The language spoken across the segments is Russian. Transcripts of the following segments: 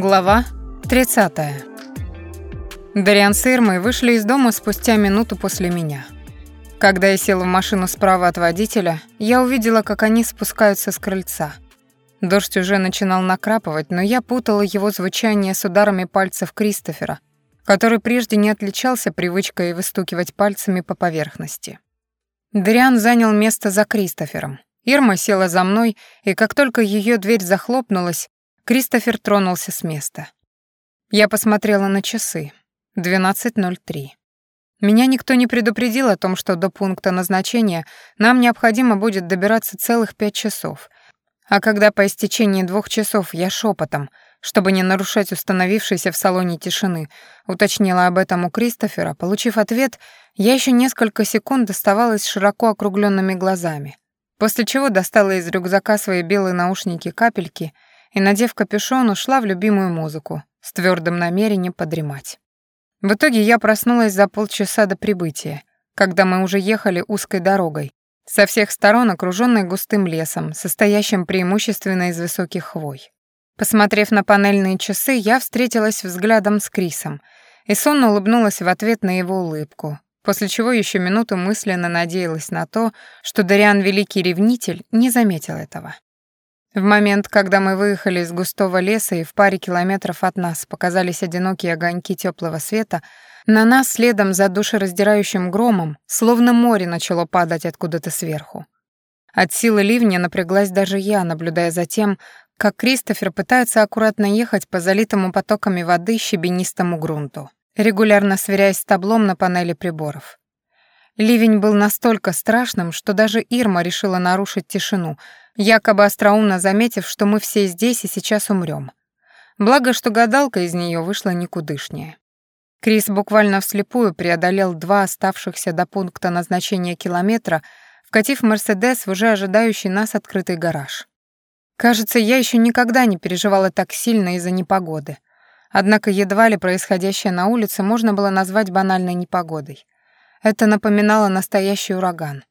Глава 30. Дариан с Ирмой вышли из дома спустя минуту после меня. Когда я села в машину справа от водителя, я увидела, как они спускаются с крыльца. Дождь уже начинал накрапывать, но я путала его звучание с ударами пальцев Кристофера, который прежде не отличался привычкой выстукивать пальцами по поверхности. Дариан занял место за Кристофером. Ирма села за мной, и как только ее дверь захлопнулась, Кристофер тронулся с места. Я посмотрела на часы. 12.03. Меня никто не предупредил о том, что до пункта назначения нам необходимо будет добираться целых пять часов. А когда по истечении двух часов я шепотом, чтобы не нарушать установившейся в салоне тишины, уточнила об этом у Кристофера, получив ответ, я еще несколько секунд оставалась широко округленными глазами, после чего достала из рюкзака свои белые наушники-капельки и, надев капюшон, ушла в любимую музыку с твердым намерением подремать. В итоге я проснулась за полчаса до прибытия, когда мы уже ехали узкой дорогой, со всех сторон окружённой густым лесом, состоящим преимущественно из высоких хвой. Посмотрев на панельные часы, я встретилась взглядом с Крисом и сонно улыбнулась в ответ на его улыбку, после чего еще минуту мысленно надеялась на то, что Дариан Великий Ревнитель не заметил этого. В момент, когда мы выехали из густого леса и в паре километров от нас показались одинокие огоньки теплого света, на нас следом за душераздирающим громом, словно море начало падать откуда-то сверху. От силы ливня напряглась даже я, наблюдая за тем, как Кристофер пытается аккуратно ехать по залитому потоками воды щебенистому грунту, регулярно сверяясь с таблом на панели приборов. Ливень был настолько страшным, что даже Ирма решила нарушить тишину, якобы остроумно заметив, что мы все здесь и сейчас умрем. Благо, что гадалка из нее вышла никудышняя. Крис буквально вслепую преодолел два оставшихся до пункта назначения километра, вкатив Мерседес в уже ожидающий нас открытый гараж. Кажется, я еще никогда не переживала так сильно из-за непогоды. Однако едва ли происходящее на улице можно было назвать банальной непогодой. Это напоминало настоящий ураган.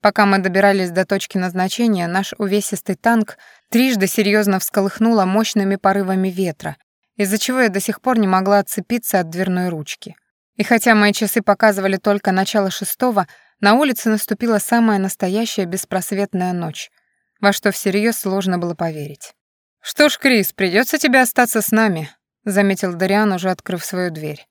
Пока мы добирались до точки назначения, наш увесистый танк трижды серьезно всколыхнуло мощными порывами ветра, из-за чего я до сих пор не могла отцепиться от дверной ручки. И хотя мои часы показывали только начало шестого, на улице наступила самая настоящая беспросветная ночь, во что всерьез сложно было поверить. «Что ж, Крис, придется тебе остаться с нами», — заметил Дариан, уже открыв свою дверь.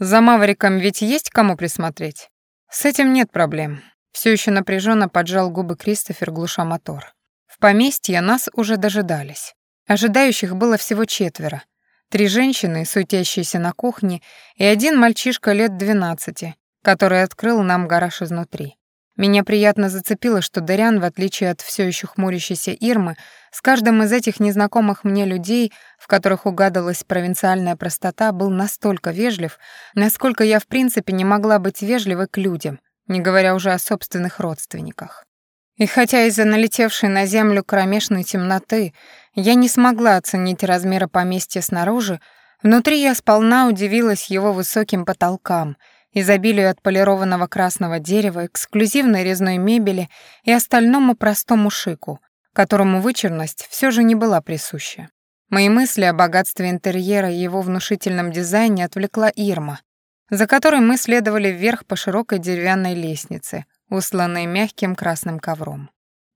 За Мавриком ведь есть кому присмотреть? С этим нет проблем. Все еще напряженно поджал губы Кристофер, глуша мотор. В поместье нас уже дожидались. Ожидающих было всего четверо. Три женщины, суетящиеся на кухне, и один мальчишка лет двенадцати, который открыл нам гараж изнутри. Меня приятно зацепило, что Дарян, в отличие от все еще хмурящейся Ирмы, с каждым из этих незнакомых мне людей, в которых угадывалась провинциальная простота, был настолько вежлив, насколько я в принципе не могла быть вежливой к людям, не говоря уже о собственных родственниках. И хотя из-за налетевшей на землю кромешной темноты я не смогла оценить размеры поместья снаружи, внутри я сполна удивилась его высоким потолкам — изобилию отполированного красного дерева, эксклюзивной резной мебели и остальному простому шику, которому вычурность все же не была присуща. Мои мысли о богатстве интерьера и его внушительном дизайне отвлекла Ирма, за которой мы следовали вверх по широкой деревянной лестнице, усланной мягким красным ковром.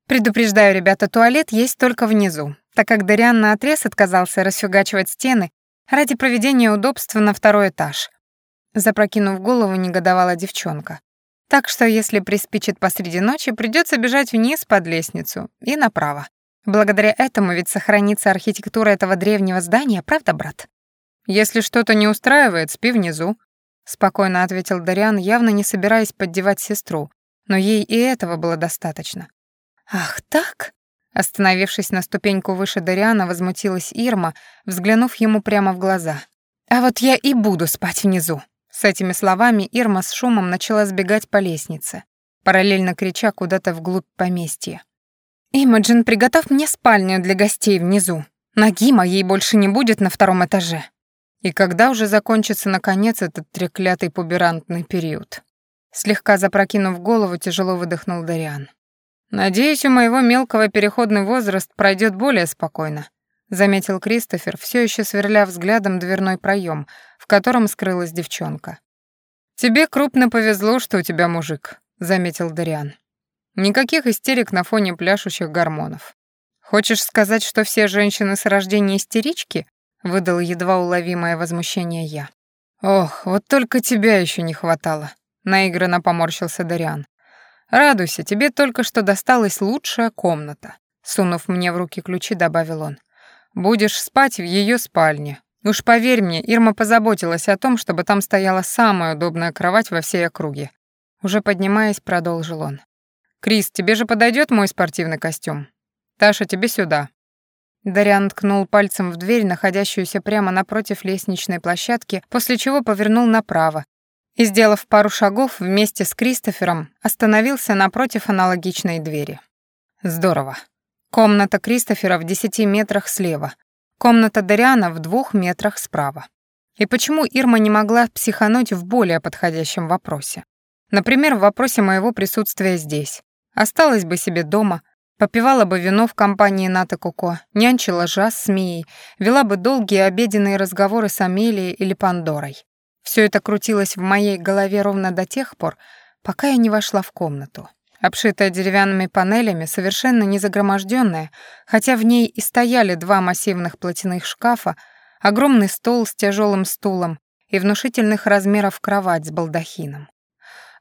«Предупреждаю, ребята, туалет есть только внизу, так как Дариан наотрез отказался расфигачивать стены ради проведения удобства на второй этаж, Запрокинув голову, негодовала девчонка. Так что если приспичит посреди ночи, придется бежать вниз под лестницу и направо. Благодаря этому ведь сохранится архитектура этого древнего здания, правда, брат? Если что-то не устраивает, спи внизу, спокойно ответил Дариан, явно не собираясь поддевать сестру, но ей и этого было достаточно. Ах, так? Остановившись на ступеньку выше Дариана, возмутилась Ирма, взглянув ему прямо в глаза. А вот я и буду спать внизу. С этими словами Ирма с шумом начала сбегать по лестнице, параллельно крича куда-то вглубь поместья. «Имаджин, приготовь мне спальню для гостей внизу. Ноги моей больше не будет на втором этаже». И когда уже закончится, наконец, этот треклятый пуберантный период? Слегка запрокинув голову, тяжело выдохнул Дариан. «Надеюсь, у моего мелкого переходный возраст пройдет более спокойно», заметил Кристофер, все еще сверля взглядом дверной проем, в котором скрылась девчонка. «Тебе крупно повезло, что у тебя мужик», — заметил Дариан. «Никаких истерик на фоне пляшущих гормонов. Хочешь сказать, что все женщины с рождения истерички?» — выдал едва уловимое возмущение я. «Ох, вот только тебя еще не хватало», — наигранно поморщился Дариан. «Радуйся, тебе только что досталась лучшая комната», — сунув мне в руки ключи, добавил он. «Будешь спать в ее спальне, Уж поверь мне, Ирма позаботилась о том, чтобы там стояла самая удобная кровать во всей округе. Уже поднимаясь, продолжил он. «Крис, тебе же подойдет мой спортивный костюм? Таша, тебе сюда». Дариан ткнул пальцем в дверь, находящуюся прямо напротив лестничной площадки, после чего повернул направо и, сделав пару шагов вместе с Кристофером, остановился напротив аналогичной двери. Здорово. Комната Кристофера в десяти метрах слева, Комната Дариана в двух метрах справа. И почему Ирма не могла психануть в более подходящем вопросе? Например, в вопросе моего присутствия здесь. Осталась бы себе дома, попивала бы вино в компании Ната Куко, нянчила жаз с Мией, вела бы долгие обеденные разговоры с Амелией или Пандорой. Все это крутилось в моей голове ровно до тех пор, пока я не вошла в комнату обшитая деревянными панелями, совершенно не загроможденная, хотя в ней и стояли два массивных платяных шкафа, огромный стол с тяжелым стулом и внушительных размеров кровать с балдахином.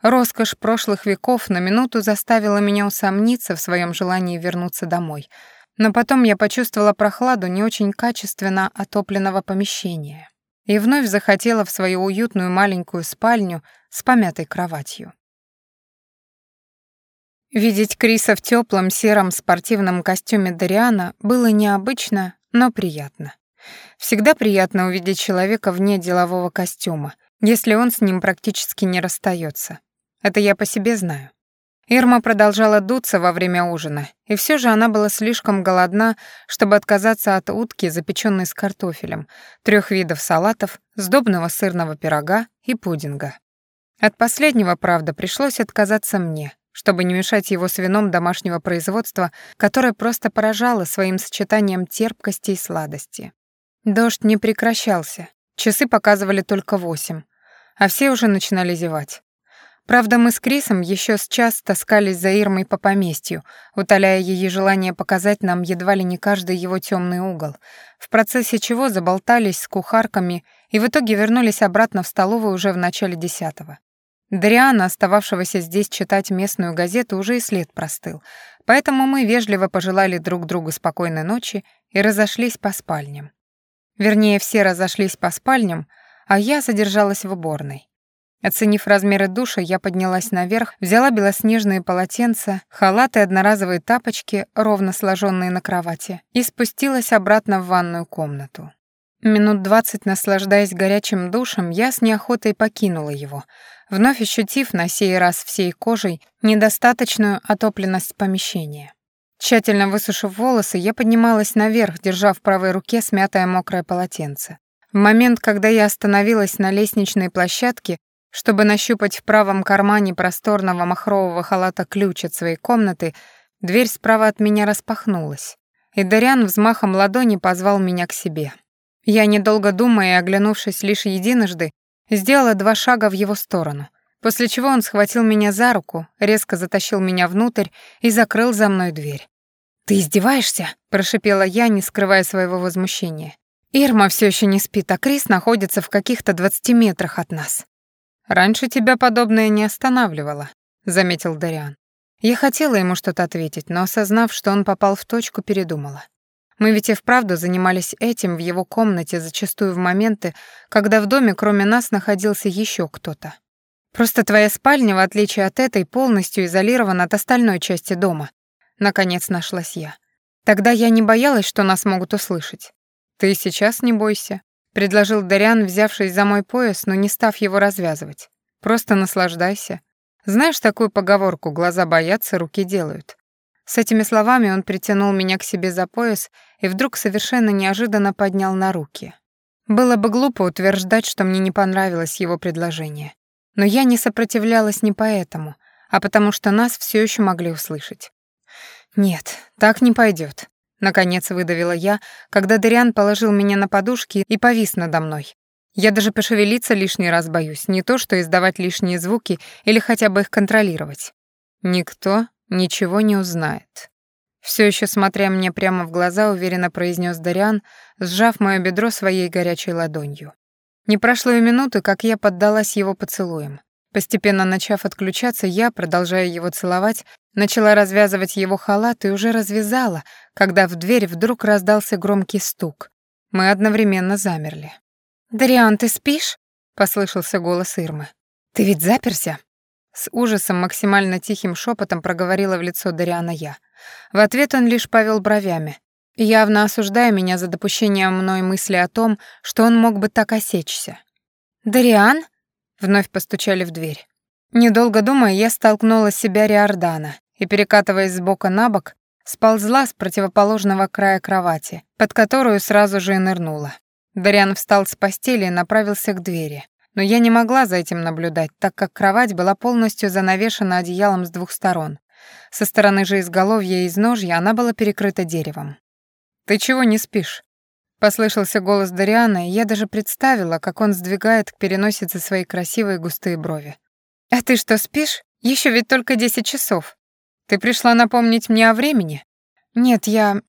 Роскошь прошлых веков на минуту заставила меня усомниться в своем желании вернуться домой, но потом я почувствовала прохладу не очень качественно отопленного помещения и вновь захотела в свою уютную маленькую спальню с помятой кроватью. Видеть Криса в теплом сером спортивном костюме Дариана было необычно, но приятно. Всегда приятно увидеть человека вне делового костюма, если он с ним практически не расстается. Это я по себе знаю. Ирма продолжала дуться во время ужина, и все же она была слишком голодна, чтобы отказаться от утки, запеченной с картофелем, трех видов салатов, сдобного сырного пирога и пудинга. От последнего, правда, пришлось отказаться мне, чтобы не мешать его с вином домашнего производства, которое просто поражало своим сочетанием терпкости и сладости. Дождь не прекращался, часы показывали только восемь, а все уже начинали зевать. Правда, мы с Крисом еще с час таскались за Ирмой по поместью, утоляя ее желание показать нам едва ли не каждый его темный угол, в процессе чего заболтались с кухарками и в итоге вернулись обратно в столовую уже в начале десятого. Дариана, остававшегося здесь читать местную газету, уже и след простыл, поэтому мы вежливо пожелали друг другу спокойной ночи и разошлись по спальням. Вернее, все разошлись по спальням, а я задержалась в уборной. Оценив размеры душа, я поднялась наверх, взяла белоснежные полотенца, халаты и одноразовые тапочки, ровно сложенные на кровати, и спустилась обратно в ванную комнату. Минут двадцать наслаждаясь горячим душем, я с неохотой покинула его — вновь ощутив на сей раз всей кожей недостаточную отопленность помещения. Тщательно высушив волосы, я поднималась наверх, держа в правой руке смятое мокрое полотенце. В момент, когда я остановилась на лестничной площадке, чтобы нащупать в правом кармане просторного махрового халата ключ от своей комнаты, дверь справа от меня распахнулась, и Дарян взмахом ладони позвал меня к себе. Я, недолго думая и оглянувшись лишь единожды, Сделала два шага в его сторону, после чего он схватил меня за руку, резко затащил меня внутрь и закрыл за мной дверь. «Ты издеваешься?» — прошипела я, не скрывая своего возмущения. «Ирма все еще не спит, а Крис находится в каких-то двадцати метрах от нас». «Раньше тебя подобное не останавливало», — заметил Дариан. Я хотела ему что-то ответить, но, осознав, что он попал в точку, передумала. Мы ведь и вправду занимались этим в его комнате зачастую в моменты, когда в доме кроме нас находился еще кто-то. Просто твоя спальня, в отличие от этой, полностью изолирована от остальной части дома. Наконец нашлась я. Тогда я не боялась, что нас могут услышать. Ты сейчас не бойся, предложил Дариан, взявшись за мой пояс, но не став его развязывать. Просто наслаждайся. Знаешь такую поговорку «глаза боятся, руки делают». С этими словами он притянул меня к себе за пояс и вдруг совершенно неожиданно поднял на руки. Было бы глупо утверждать, что мне не понравилось его предложение. Но я не сопротивлялась не поэтому, а потому что нас все еще могли услышать. «Нет, так не пойдет, Наконец выдавила я, когда Дариан положил меня на подушки и повис надо мной. Я даже пошевелиться лишний раз боюсь, не то что издавать лишние звуки или хотя бы их контролировать. Никто ничего не узнает. Все еще смотря мне прямо в глаза, уверенно произнес Дариан, сжав мое бедро своей горячей ладонью. Не прошло и минуты, как я поддалась его поцелуям. Постепенно начав отключаться, я, продолжая его целовать, начала развязывать его халат и уже развязала, когда в дверь вдруг раздался громкий стук. Мы одновременно замерли. «Дариан, ты спишь?» — послышался голос Ирмы. «Ты ведь заперся?» С ужасом максимально тихим шепотом проговорила в лицо Дариана я. В ответ он лишь повел бровями, явно осуждая меня за допущение мной мысли о том, что он мог бы так осечься. «Дариан?» — вновь постучали в дверь. Недолго думая, я столкнула с себя Риордана и, перекатываясь с бока на бок, сползла с противоположного края кровати, под которую сразу же и нырнула. Дариан встал с постели и направился к двери. Но я не могла за этим наблюдать, так как кровать была полностью занавешена одеялом с двух сторон. Со стороны же изголовья и изножья она была перекрыта деревом. «Ты чего не спишь?» Послышался голос Дариана, и я даже представила, как он сдвигает к переносице свои красивые густые брови. «А ты что, спишь? Еще ведь только десять часов. Ты пришла напомнить мне о времени?» «Нет, я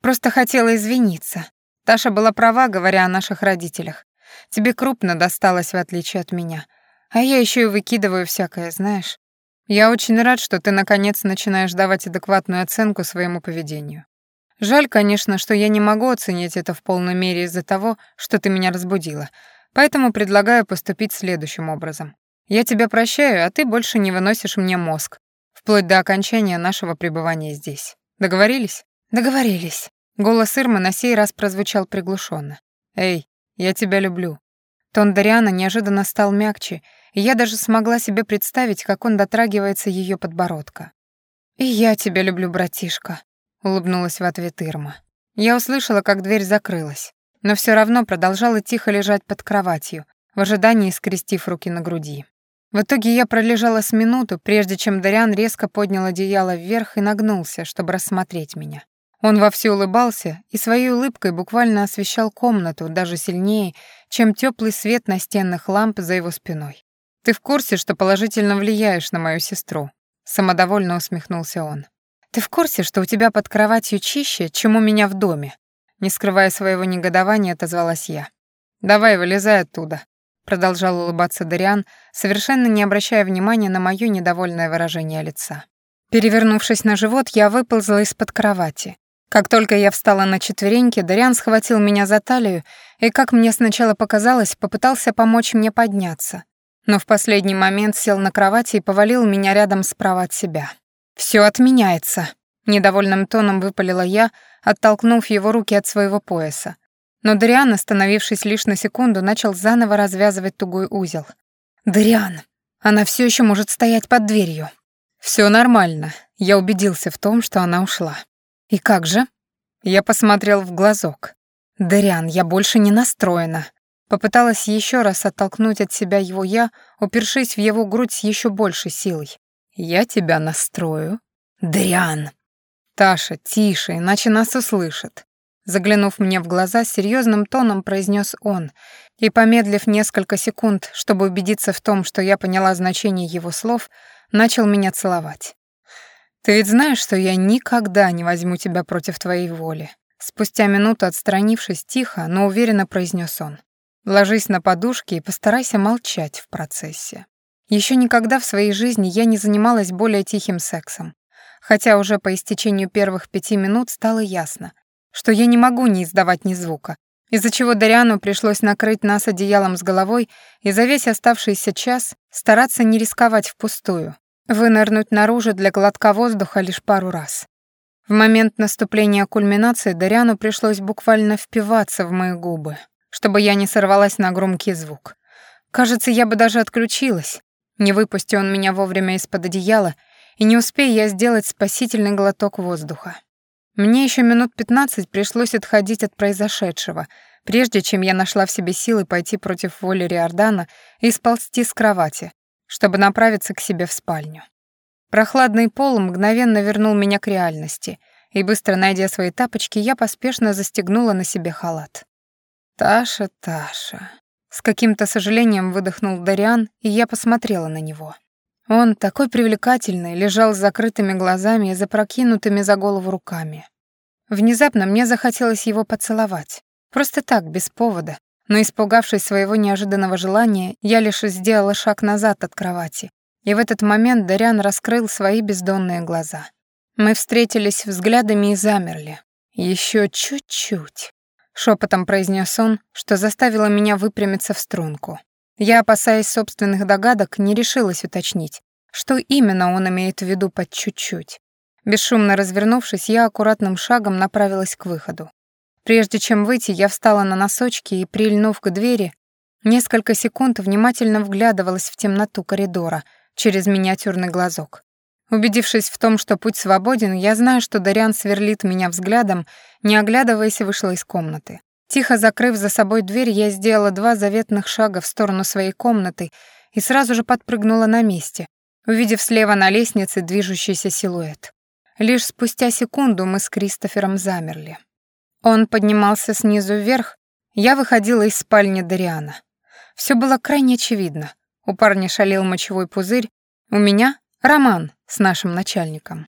просто хотела извиниться. Таша была права, говоря о наших родителях. Тебе крупно досталось, в отличие от меня. А я еще и выкидываю всякое, знаешь. Я очень рад, что ты наконец начинаешь давать адекватную оценку своему поведению. Жаль, конечно, что я не могу оценить это в полной мере из-за того, что ты меня разбудила. Поэтому предлагаю поступить следующим образом. Я тебя прощаю, а ты больше не выносишь мне мозг, вплоть до окончания нашего пребывания здесь. Договорились? Договорились. Голос Ирмы на сей раз прозвучал приглушенно. Эй, я тебя люблю. Тон Дариана неожиданно стал мягче, и я даже смогла себе представить, как он дотрагивается ее подбородка. «И я тебя люблю, братишка», — улыбнулась в ответ Ирма. Я услышала, как дверь закрылась, но все равно продолжала тихо лежать под кроватью, в ожидании скрестив руки на груди. В итоге я пролежала с минуту, прежде чем Дариан резко поднял одеяло вверх и нагнулся, чтобы рассмотреть меня. Он вовсю улыбался и своей улыбкой буквально освещал комнату даже сильнее, чем теплый свет настенных ламп за его спиной. «Ты в курсе, что положительно влияешь на мою сестру?» Самодовольно усмехнулся он. «Ты в курсе, что у тебя под кроватью чище, чем у меня в доме?» Не скрывая своего негодования, отозвалась я. «Давай, вылезай оттуда», продолжал улыбаться Дариан, совершенно не обращая внимания на моё недовольное выражение лица. Перевернувшись на живот, я выползла из-под кровати. Как только я встала на четвереньки, Дариан схватил меня за талию и, как мне сначала показалось, попытался помочь мне подняться. Но в последний момент сел на кровати и повалил меня рядом справа от себя. «Всё отменяется», — недовольным тоном выпалила я, оттолкнув его руки от своего пояса. Но Дариан, остановившись лишь на секунду, начал заново развязывать тугой узел. «Дариан, она все еще может стоять под дверью». Все нормально. Я убедился в том, что она ушла. И как же? Я посмотрел в глазок. «Дариан, я больше не настроена». Попыталась еще раз оттолкнуть от себя его «я», упершись в его грудь с еще большей силой. «Я тебя настрою». «Дариан!» «Таша, тише, иначе нас услышат». Заглянув мне в глаза, серьезным тоном произнес он, и, помедлив несколько секунд, чтобы убедиться в том, что я поняла значение его слов, начал меня целовать. «Ты ведь знаешь, что я никогда не возьму тебя против твоей воли?» Спустя минуту отстранившись, тихо, но уверенно произнес он. «Ложись на подушки и постарайся молчать в процессе». Еще никогда в своей жизни я не занималась более тихим сексом. Хотя уже по истечению первых пяти минут стало ясно, что я не могу не издавать ни звука, из-за чего Дариану пришлось накрыть нас одеялом с головой и за весь оставшийся час стараться не рисковать впустую, вынырнуть наружу для глотка воздуха лишь пару раз. В момент наступления кульминации Дариану пришлось буквально впиваться в мои губы, чтобы я не сорвалась на громкий звук. Кажется, я бы даже отключилась, не выпусти он меня вовремя из-под одеяла, и не успея я сделать спасительный глоток воздуха. Мне еще минут пятнадцать пришлось отходить от произошедшего, прежде чем я нашла в себе силы пойти против воли Риордана и сползти с кровати, чтобы направиться к себе в спальню. Прохладный пол мгновенно вернул меня к реальности, и, быстро найдя свои тапочки, я поспешно застегнула на себе халат. «Таша, Таша...» С каким-то сожалением выдохнул Дариан, и я посмотрела на него. Он, такой привлекательный, лежал с закрытыми глазами и запрокинутыми за голову руками. Внезапно мне захотелось его поцеловать. Просто так, без повода. Но, испугавшись своего неожиданного желания, я лишь сделала шаг назад от кровати. И в этот момент Дариан раскрыл свои бездонные глаза. Мы встретились взглядами и замерли. Еще чуть-чуть. Шепотом произнес он, что заставило меня выпрямиться в струнку. Я, опасаясь собственных догадок, не решилась уточнить, что именно он имеет в виду под чуть-чуть. Бесшумно развернувшись, я аккуратным шагом направилась к выходу. Прежде чем выйти, я встала на носочки и, прильнув к двери, несколько секунд внимательно вглядывалась в темноту коридора через миниатюрный глазок. Убедившись в том, что путь свободен, я знаю, что Дариан сверлит меня взглядом, не оглядываясь, вышла из комнаты. Тихо закрыв за собой дверь, я сделала два заветных шага в сторону своей комнаты и сразу же подпрыгнула на месте, увидев слева на лестнице движущийся силуэт. Лишь спустя секунду мы с Кристофером замерли. Он поднимался снизу вверх, я выходила из спальни Дариана. Все было крайне очевидно. У парня шалил мочевой пузырь, у меня — роман с нашим начальником.